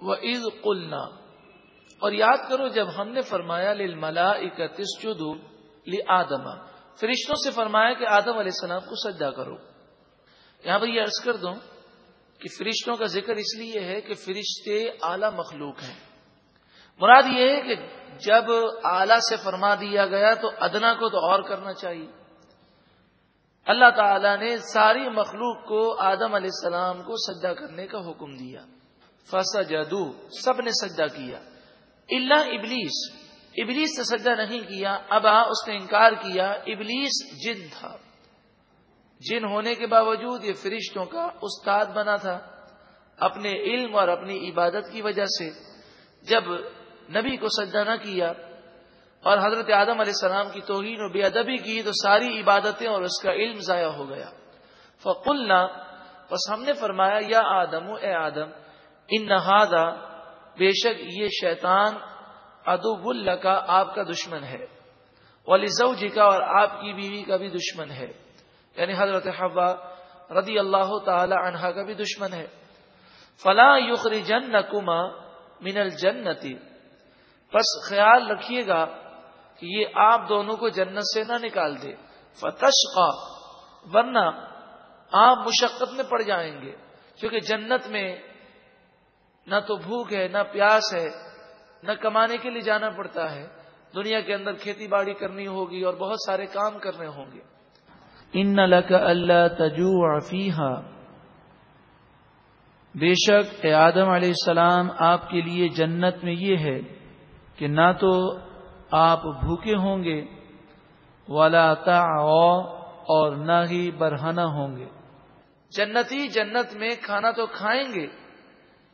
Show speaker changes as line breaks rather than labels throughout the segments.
وہ عید قلنا۔ اور یاد کرو جب ہم نے فرمایا لل ملا اکتیس آدم فرشتوں سے فرمایا کہ آدم علیہ السلام کو سجدہ کرو۔ یہاں پر یہ عرض کر دوں کہ فرشتوں کا ذکر اس لیے ہے کہ فرشتے اعلی مخلوق ہیں۔ مراد یہ ہے کہ جب اعلی سے فرما دیا گیا تو ادنا کو تو اور کرنا چاہیے۔ اللہ تعالی نے ساری مخلوق کو آدم علیہ السلام کو سجدہ کرنے کا حکم دیا۔ فسا جدو سب نے سجدہ کیا۔ اللہ ابلیس ابلیس نے سجدہ نہیں کیا ابا اس نے انکار کیا۔ ابلیس جن تھا۔ جن ہونے کے باوجود یہ فرشتوں کا استاد بنا تھا۔ اپنے علم اور اپنی عبادت کی وجہ سے۔ جب نبی کو سجدہ نہ کیا اور حضرت آدم علیہ السلام کی توہین و بے ادبی کی، تو ساری عبادتیں اور اس کا علم ضائع ہو گیا۔ فقلنا بس ہم نے فرمایا، یا آدم، اے آدم ان نہادا بے شک یہ شیطان ادب اللہ کا آپ کا دشمن ہے ولیزو جی کا اور آپ کی بیوی کا بھی دشمن ہے۔ یعنی حضرت حوا رضی اللہ تعالی عنہا کا بھی دشمن ہے۔ فلاں یخری جن نکما من الجنتی بس خیال رکھیے گا کہ یہ آپ دونوں کو جنت سے نہ نکال دے۔ فتش ورنہ آپ مشقت میں پڑ جائیں گے، کیونکہ جنت میں نہ تو بھوک ہے، نہ پیاس ہے، نہ کمانے کے لیے جانا پڑتا ہے۔ دنیا کے اندر کھیتی باڑی کرنی ہوگی اور بہت سارے کام کرنے ہوں گے۔
ان لک اللہ تجو فیحا بے شک، اے آدم علیہ السلام، آپ کے لیے جنت میں یہ ہے کہ نہ تو آپ بھوکے ہوں گے والا تا اور نہ ہی برہنا ہوں گے۔
جنتی جنت میں کھانا تو کھائیں گے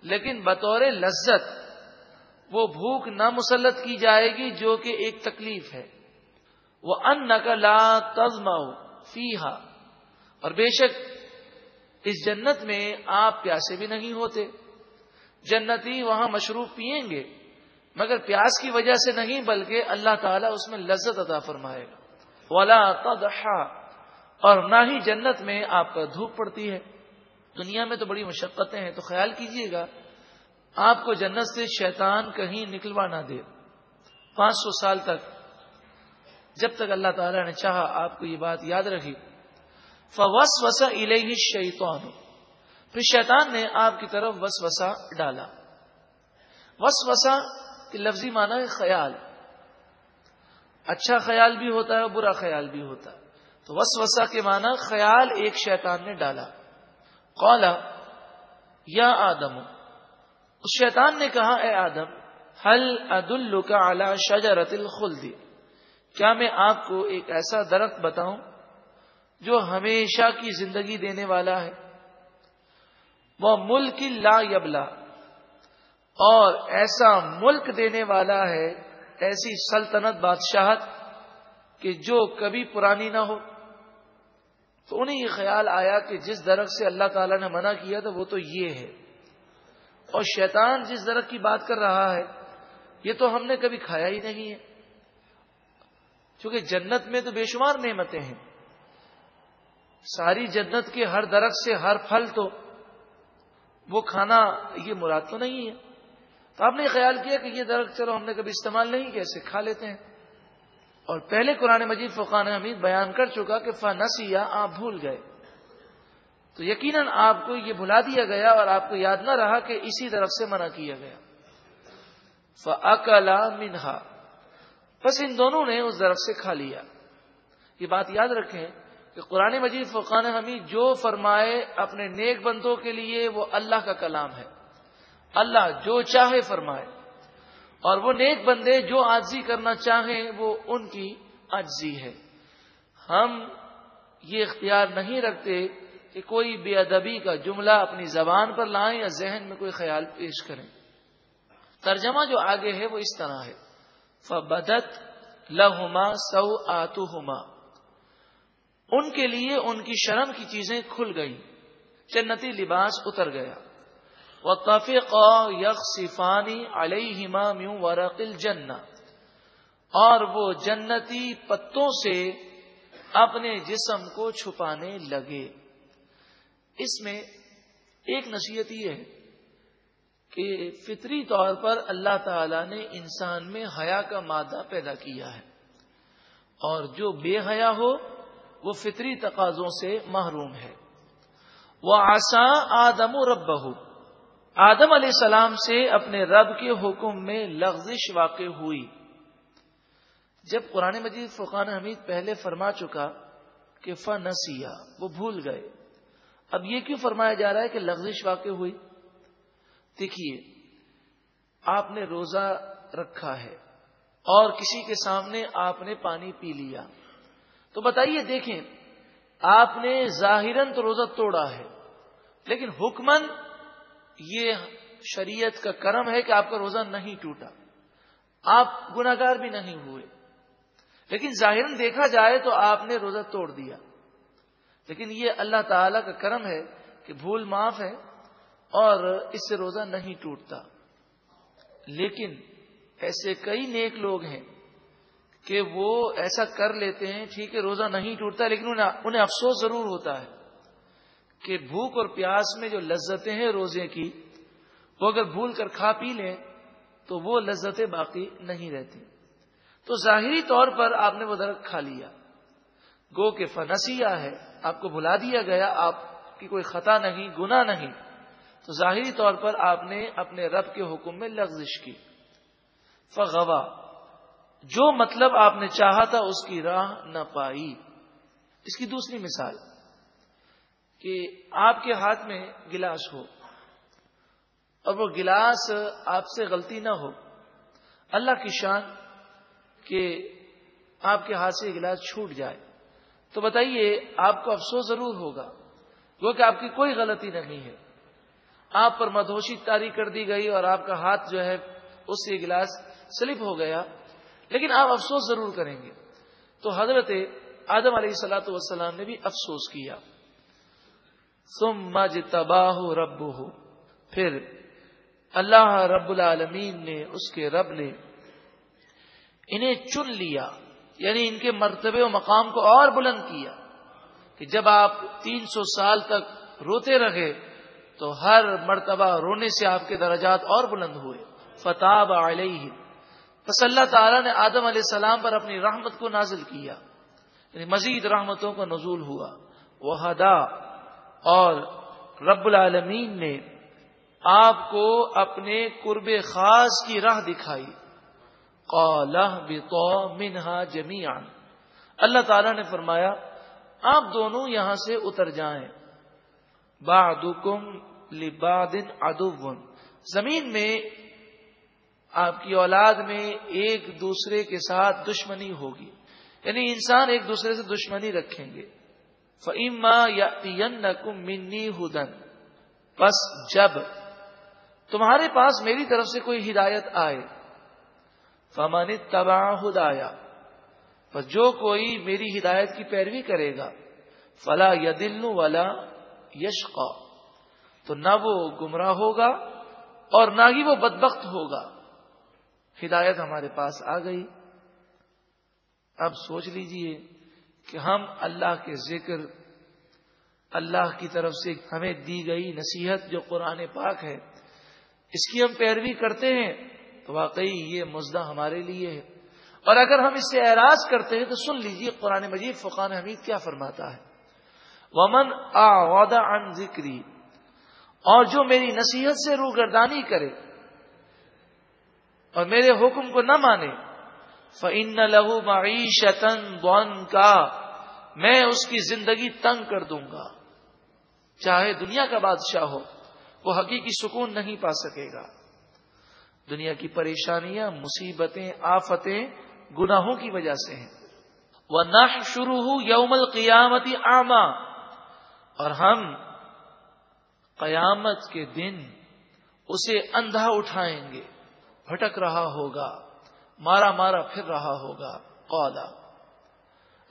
لیکن بطور لذت وہ بھوک نہ مسلط کی جائے گی جو کہ ایک تکلیف ہے۔ وہ ان کا لا تزماؤ فیحا اور بے شک اس جنت میں آپ پیاسے بھی نہیں ہوتے۔ جنتی وہاں مشروب پیئیں گے، مگر پیاس کی وجہ سے نہیں، بلکہ اللہ تعالیٰ اس میں لذت عطا فرمائے گا۔ ولا تضحا۔ اور نہ ہی جنت میں آپ کا دھوپ پڑتی ہے۔ دنیا میں تو بڑی مشقتیں ہیں، تو خیال کیجیے گا آپ کو جنت سے شیطان کہیں نکلوا نہ دے۔ پانچ سو سال تک جب تک اللہ تعالی نے چاہا آپ کو یہ بات یاد رکھی فوس وسا الہ شیطان پھر شیطان نے آپ کی طرف وس وسا ڈالا۔ وس وسا لفظی مانا ہے خیال۔ اچھا خیال بھی ہوتا ہے برا خیال بھی ہوتا ہے۔ تو وس وسا کے معنی خیال ایک شیطان نے ڈالا۔ قولا یا آدم اس شیطان نے کہا، اے آدم حل عدل کا اعلی شجرت الخلدی کیا میں آپ کو ایک ایسا درخت بتاؤں جو ہمیشہ کی زندگی دینے والا ہے؟ وہ ملک لا یبلا، اور ایسا ملک دینے والا ہے، ایسی سلطنت بادشاہت کہ جو کبھی پرانی نہ ہو۔ تو انہیں یہ خیال آیا کہ جس درخت سے اللہ تعالی نے منع کیا تھا، وہ تو یہ ہے۔ اور شیطان جس درخت کی بات کر رہا ہے، یہ تو ہم نے کبھی کھایا ہی نہیں ہے۔ کیونکہ جنت میں تو بے شمار نعمتیں ہیں۔ ساری جنت کے ہر درخت سے ہر پھل تو وہ کھانا، یہ مراد تو نہیں ہے۔ تو آپ نے خیال کیا کہ یہ درخت چلو ہم نے کبھی استعمال نہیں کیا، اسے کھا لیتے ہیں۔ اور پہلے قرآن مجید فقان حمید بیان کر چکا کہ فنسیا، آپ بھول گئے۔ تو یقیناً آپ کو یہ بھلا دیا گیا اور آپ کو یاد نہ رہا کہ اسی طرف سے منع کیا گیا۔ فلا منہا بس ان دونوں نے اس درخت سے کھا لیا۔ یہ بات یاد رکھیں کہ قرآن مجید فقان حمید جو فرمائے اپنے نیک بندوں کے لیے وہ اللہ کا کلام ہے۔ اللہ جو چاہے فرمائے۔ اور وہ نیک بندے جو آجزی کرنا چاہیں وہ ان کی آجزی ہے۔ ہم یہ اختیار نہیں رکھتے کہ کوئی بے ادبی کا جملہ اپنی زبان پر لائیں یا ذہن میں کوئی خیال پیش کریں۔ ترجمہ جو آگے ہے وہ اس طرح ہے۔ فبدت لہما سو آتو ان کے لیے ان کی شرم کی چیزیں کھل گئی جنتی لباس اتر گیا۔ وہ کفق یق صفانی علیہما میوں ورقل جن اور وہ جنتی پتوں سے اپنے جسم کو چھپانے لگے۔ اس میں ایک نصیحت یہ ہے کہ فطری طور پر اللہ تعالی نے انسان میں حیا کا مادہ پیدا کیا ہے اور جو بے حیا ہو وہ فطری تقاضوں سے محروم ہے۔ وہ آساں آدم و رب آدم علیہ السلام سے اپنے رب کے حکم میں لغزش واقع ہوئی۔ جب قرآن مجید فقان حمید پہلے فرما چکا کہ ف نسیا وہ بھول گئے۔ اب یہ کیوں فرمایا جا رہا ہے کہ لغزش واقع ہوئی؟ دیکھیے، آپ نے روزہ رکھا ہے اور کسی کے سامنے آپ نے پانی پی لیا۔ تو بتائیے، دیکھیں، آپ نے ظاہراً تو روزہ توڑا ہے، لیکن حکمن یہ شریعت کا کرم ہے کہ آپ کا روزہ نہیں ٹوٹا۔ آپ گناگار بھی نہیں ہوئے، لیکن ظاہر دیکھا جائے تو آپ نے روزہ توڑ دیا۔ لیکن یہ اللہ تعالی کا کرم ہے کہ بھول معاف ہے اور اس سے روزہ نہیں ٹوٹتا۔ لیکن ایسے کئی نیک لوگ ہیں کہ وہ ایسا کر لیتے ہیں، ٹھیک ہے، روزہ نہیں ٹوٹتا، لیکن انہیں افسوس ضرور ہوتا ہے کہ بھوک اور پیاس میں جو لذتیں ہیں روزے کی، وہ اگر بھول کر کھا پی لیں تو وہ لذتیں باقی نہیں رہتی۔ تو ظاہری طور پر آپ نے وہ درخت کھا لیا۔ گو کے فنسیا ہے، آپ کو بھلا دیا گیا، آپ کی کوئی خطا نہیں گنا نہیں۔ تو ظاہری طور پر آپ نے اپنے رب کے حکم میں لغزش کی۔ فغوا، جو مطلب آپ نے چاہا تھا اس کی راہ نہ پائی۔ اس کی دوسری مثال، کہ آپ کے ہاتھ میں گلاس ہو اور وہ گلاس آپ سے غلطی نہ ہو۔ اللہ کی شان کہ آپ کے ہاتھ سے گلاس چھوٹ جائے۔ تو بتائیے آپ کو افسوس ضرور ہوگا، کیونکہ آپ کی کوئی غلطی نہیں ہے۔ آپ پر مدوشی تاری کر دی گئی اور آپ کا ہاتھ جو ہے اس سے گلاس سلپ ہو گیا۔ لیکن آپ افسوس ضرور کریں گے۔ تو حضرت آدم علیہ السلاۃ والسلام نے بھی افسوس کیا۔ سم مج تباہ رب ہو پھر اللہ رب العالمین نے اس کے رب نے انہیں چن لیا۔ یعنی ان کے مرتبے و مقام کو اور بلند کیا کہ جب آپ تین سو سال تک روتے رہے تو ہر مرتبہ رونے سے آپ کے درجات اور بلند ہوئے۔ فتح علیہ بس اللہ تعالیٰ نے آدم علیہ السلام پر اپنی رحمت کو نازل کیا۔ یعنی مزید رحمتوں کا نزول ہوا۔ وہ ہدا اور رب العالمین نے آپ کو اپنے قرب خاص کی راہ دکھائی۔ منہا جمیان اللہ تعالی نے فرمایا، آپ دونوں یہاں سے اتر جائیں۔ بعدکم لباد ادو زمین میں آپ کی اولاد میں ایک دوسرے کے ساتھ دشمنی ہوگی۔ یعنی انسان ایک دوسرے سے دشمنی رکھیں گے۔ فعما یا منی ہدن بس جب تمہارے پاس میری طرف سے کوئی ہدایت آئے فمن تباہ ہدایا بس جو کوئی میری ہدایت کی پیروی کرے گا، فلا یا دل والا یش تو نہ وہ گمراہ ہوگا اور نہ ہی وہ بدبخت ہوگا۔ ہدایت ہمارے پاس آ گئی۔ اب سوچ لیجیے کہ ہم اللہ کے ذکر، اللہ کی طرف سے ہمیں دی گئی نصیحت جو قرآن پاک ہے، اس کی ہم پیروی کرتے ہیں۔ واقعی یہ مزدہ ہمارے لیے ہے۔ اور اگر ہم اس سے اعراض کرتے ہیں تو سن لیجیے قرآن مجید فقان حمید کیا فرماتا ہے۔ ومن عن ذکری اور جو میری نصیحت سے روگردانی کرے اور میرے حکم کو نہ مانے فن لہو معیشتن بون کا میں اس کی زندگی تنگ کر دوں گا۔ چاہے دنیا کا بادشاہ ہو، وہ حقیقی سکون نہیں پا سکے گا۔ دنیا کی پریشانیاں، مصیبتیں، آفتیں، گناہوں کی وجہ سے ہیں۔ وہ نہ شروع ہو یوم القیامتی آما اور ہم قیامت کے دن اسے اندھا اٹھائیں گے۔ بھٹک رہا ہوگا، مارا مارا پھر رہا ہوگا۔ قولا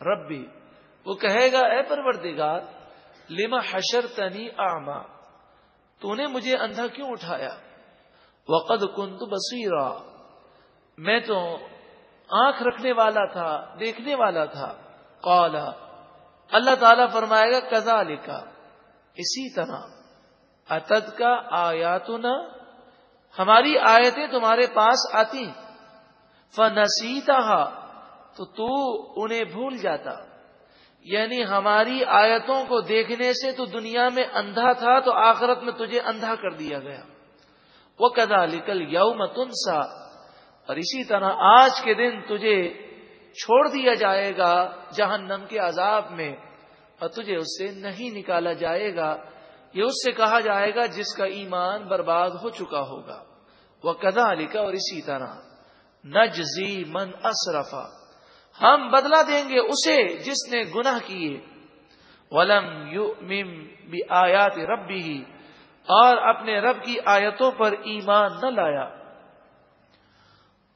ربی وہ کہے گا، اے پروردگار لما حشر تنی آما تو نے مجھے اندھا کیوں اٹھایا؟ وقد کن تو بسیرا میں تو آنکھ رکھنے والا تھا، دیکھنے والا تھا۔ قولا اللہ تعالی فرمائے گا کزا لکھا اسی طرح اتد کا آیاتنا؟ ہماری آیتیں تمہارے پاس آتی فنسیتا تو تو انہیں بھول جاتا۔ یعنی ہماری آیتوں کو دیکھنے سے تو دنیا میں اندھا تھا، تو آخرت میں تجھے اندھا کر دیا گیا۔ وہ کدا لکل یوم تنسا۔ اور اسی طرح آج کے دن تجھے چھوڑ دیا جائے گا جہنم کے عذاب میں، اور تجھے اس سے نہیں نکالا جائے گا، یہ اس سے کہا جائے گا جس کا ایمان برباد ہو چکا ہوگا۔ وہ کدا لکھا اور اسی طرح نجزی من اصرفا ہم بدلا دیں گے اسے جس نے گناہ کیے۔ ولم یو مم آیات رب بھی اور اپنے رب کی آیتوں پر ایمان نہ لایا۔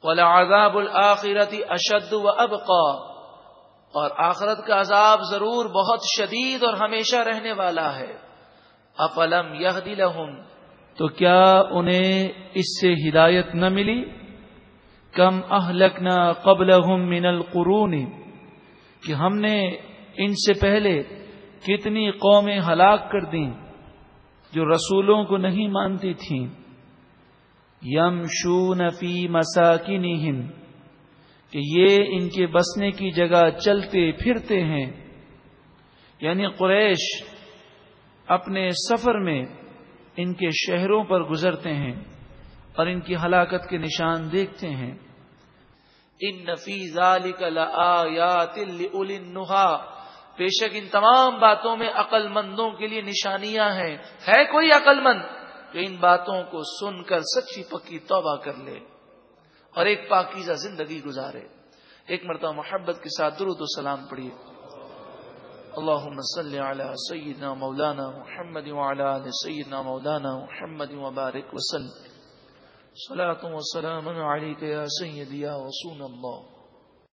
ولا عذاب الآخرتی اشد و ابقا اور آخرت کا عذاب ضرور بہت شدید اور ہمیشہ رہنے والا ہے۔ افلم یہ
تو کیا انہیں اس سے ہدایت نہ ملی؟ کم اہلکنا قبل من القرون۔ کہ ہم نے ان سے پہلے کتنی قومیں ہلاک کر دیں۔ جو رسولوں کو نہیں مانتی تھیں۔ یم شو نفی مساکن کہ یہ ان کے بسنے کی جگہ چلتے پھرتے ہیں۔ یعنی قریش اپنے سفر میں ان کے شہروں پر گزرتے ہیں اور ان کی ہلاکت کے نشان دیکھتے ہیں۔
ان نفیز بے شک ان تمام باتوں میں عقل مندوں کے لیے نشانیاں ہیں۔ ہے کوئی عقل مند جو ان باتوں کو سن کر سچی پکی توبہ کر لے اور ایک پاکیزہ زندگی گزارے۔ ایک مرتبہ محبت کے ساتھ درود و سلام پڑھیے۔ اللہ صلی علی سیدنا مولانا محمد وعلی سیدنا مولانا محمد وبارک وسلم۔ صلاة و سلام یا سیدی یا رسول اللہ۔